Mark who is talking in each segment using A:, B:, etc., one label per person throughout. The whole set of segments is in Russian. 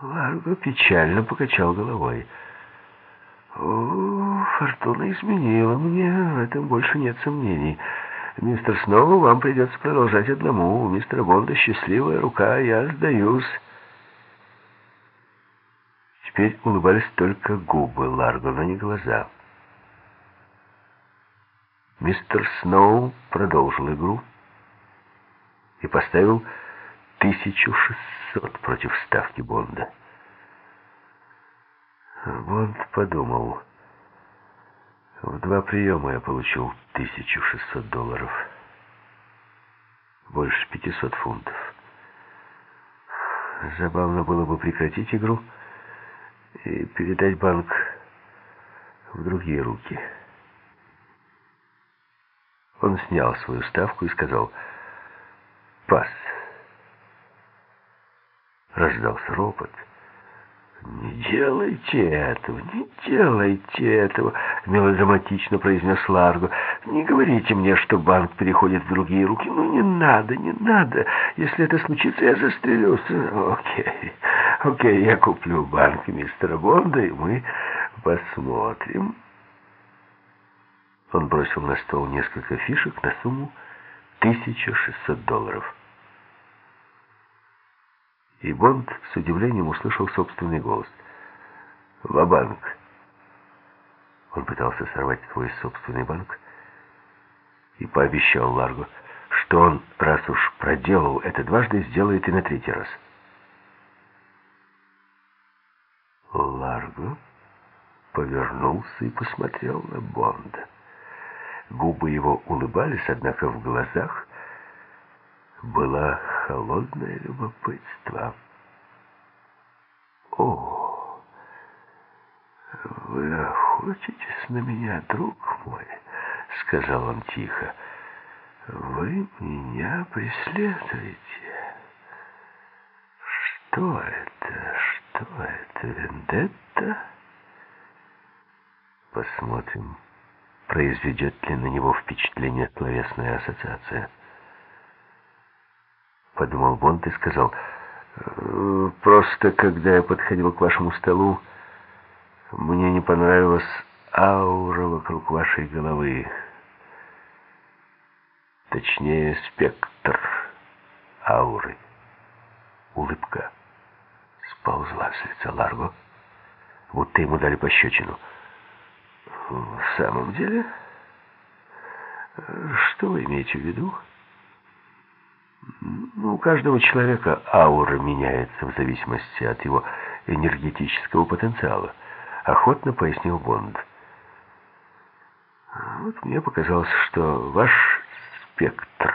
A: Ларго печально покачал головой. «О, фортуна изменила мне, в этом больше нет сомнений. Мистер Сноу, вам придется продолжать одному. У мистера Бонда счастливая рука, я сдаюсь». Теперь улыбались только губы Ларго, но не глаза. Мистер Сноу продолжил игру и поставил 1600 против ставки Бонда. Бонд подумал. В два приема я получил 1600 долларов. Больше 500 фунтов. Забавно было бы прекратить игру и передать банк в другие руки. Он снял свою ставку и сказал «Пас». Раздался ропот. «Не делайте этого, не делайте этого», — мелодраматично произнес Ларго. «Не говорите мне, что банк переходит в другие руки. Ну, не надо, не надо. Если это случится, я застрелюсь. Окей, окей, я куплю банк мистера Бонда, и мы посмотрим». Он бросил на стол несколько фишек на сумму 1600 долларов. И Бонд с удивлением услышал собственный голос. «Ва-банк!» Он пытался сорвать свой собственный банк и пообещал Ларго, что он, раз уж проделал это дважды, сделает и на третий раз. Ларго повернулся и посмотрел на Бонда. Губы его улыбались, однако в глазах было холодное любопытство. «О, вы охотитесь на меня, друг мой?» — сказал он тихо. «Вы меня преследуете. Что это? Что это? Вендетта?» «Посмотрим» произведет ли на него впечатление словесная ассоциация. Подумал Бонд и сказал, «Э, «Просто, когда я подходил к вашему столу, мне не понравилась аура вокруг вашей головы. Точнее, спектр ауры. Улыбка сползла с лица Ларго, будто ему дали пощечину. В самом деле, что вы имеете в виду? Ну, у каждого человека аура меняется в зависимости от его энергетического потенциала, охотно пояснил Бонд. Вот мне показалось, что ваш спектр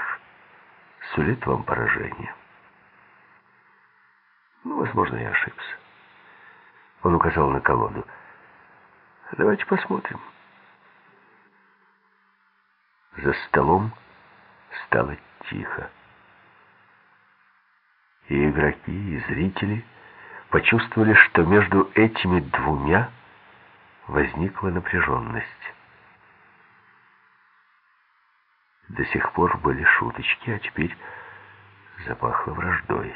A: сулит вам поражение. Ну, возможно, я ошибся. Он указал на колоду. Давайте посмотрим. За столом стало тихо. И игроки, и зрители почувствовали, что между этими двумя возникла напряженность. До сих пор были шуточки, а теперь запахло враждой.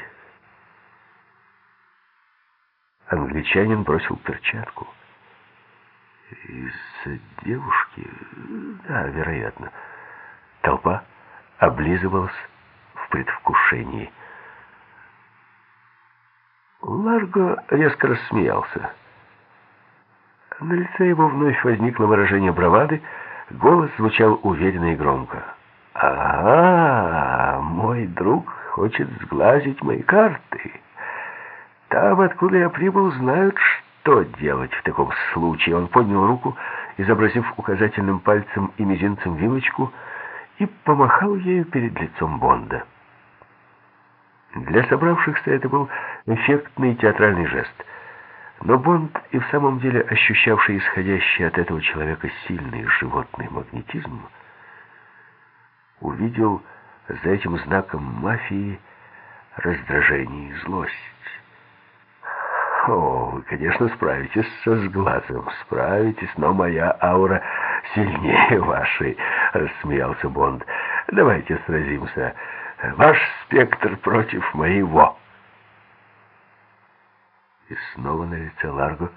A: Англичанин бросил перчатку. Из-за девушки? Да, вероятно. Толпа облизывалась в предвкушении. Ларго резко рассмеялся. На лице его вновь возникло выражение бравады, голос звучал уверенно и громко. «Ага, мой друг хочет сглазить мои карты. Там, откуда я прибыл, знают, что...» Делать в таком случае? Он поднял руку, изобразив указательным пальцем и мизинцем вилочку, и помахал ею перед лицом Бонда. Для собравшихся это был эффектный театральный жест. Но Бонд, и в самом деле ощущавший исходящий от этого человека сильный животный магнетизм, увидел за этим знаком мафии раздражение и злость. О, вы, конечно, справитесь со сглазом, справитесь, но моя аура сильнее вашей, рассмеялся Бонд. Давайте сразимся. Ваш спектр против моего. И снова на лице Ларго